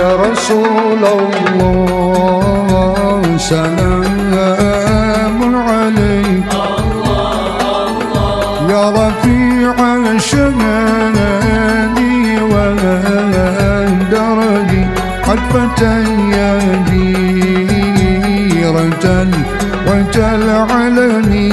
رسول الله سلام عليك. يا رفيع الشهاد والدرج حتفة يا ديرة وتلعلني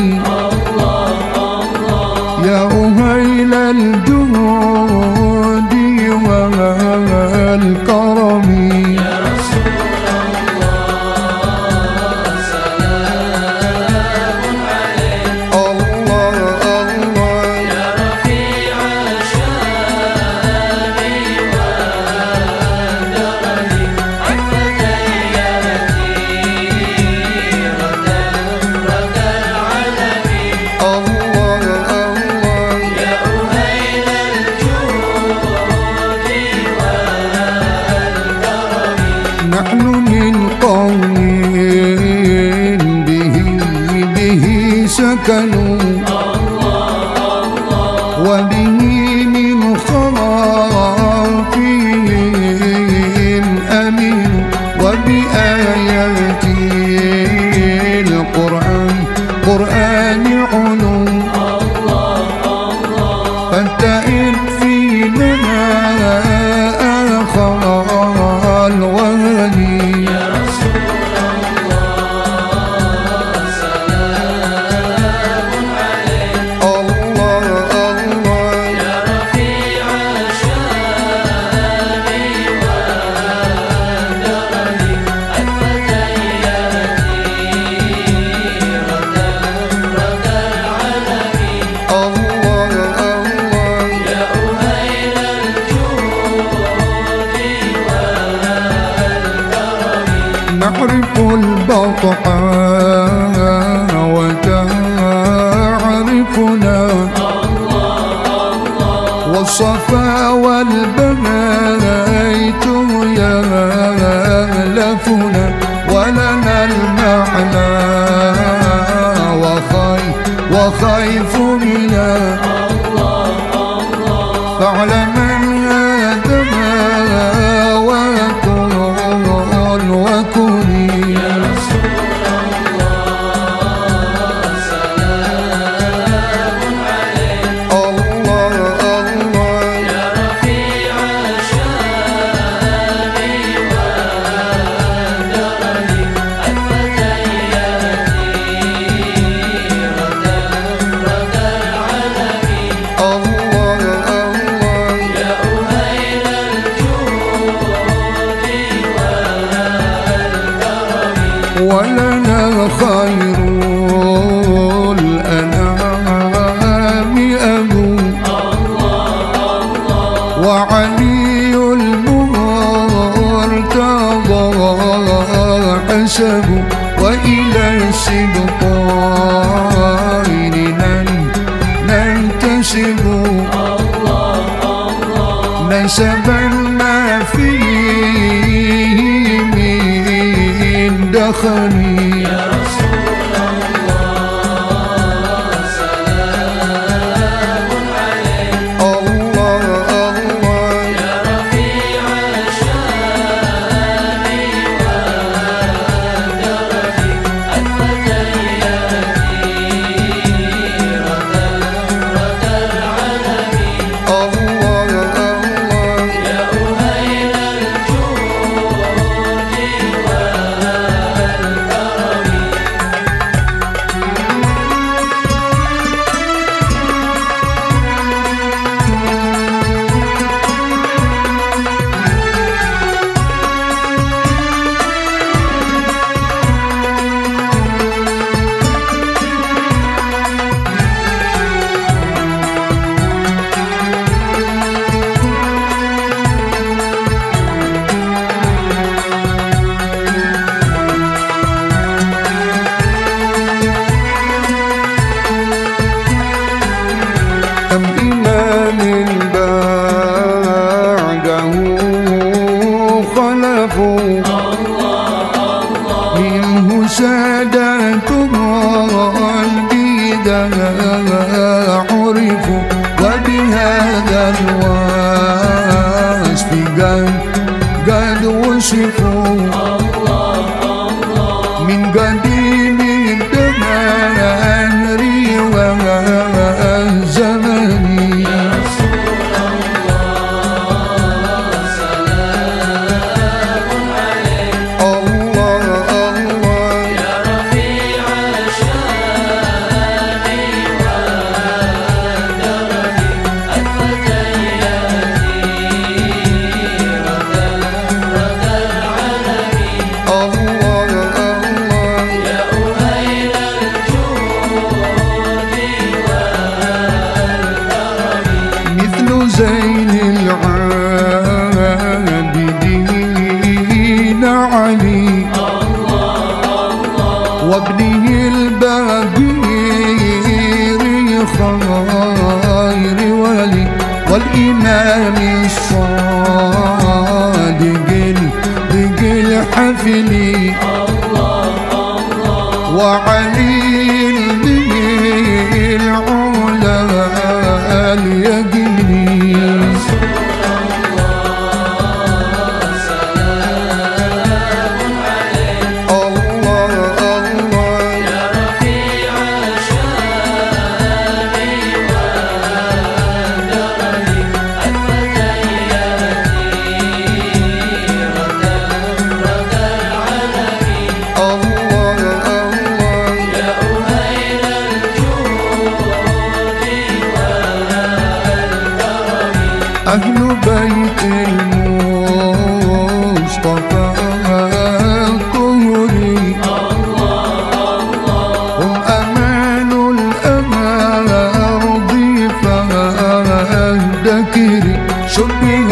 والصفا والبيت يالفنا ولنا المعنى وخيف وخيف منا. فاعلم هذا حسب وإلى السبطين نن- ننتسب. نسبا ما فيه من دخلي 幸福。والإمام الصادق دق الحفل الله الله. وعلى শুনবি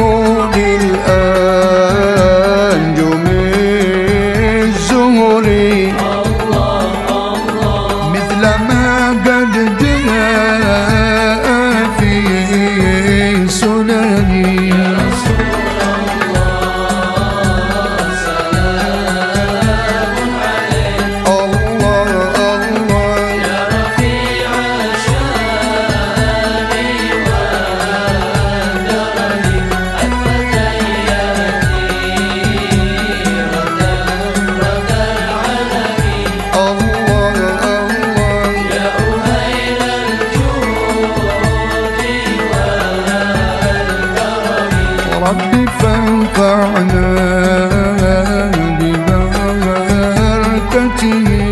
محبته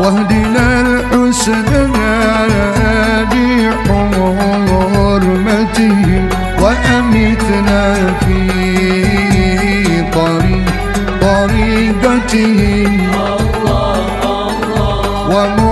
واهدنا الحسنى بحرمته وأمتنا في طريق طريقته ومحبته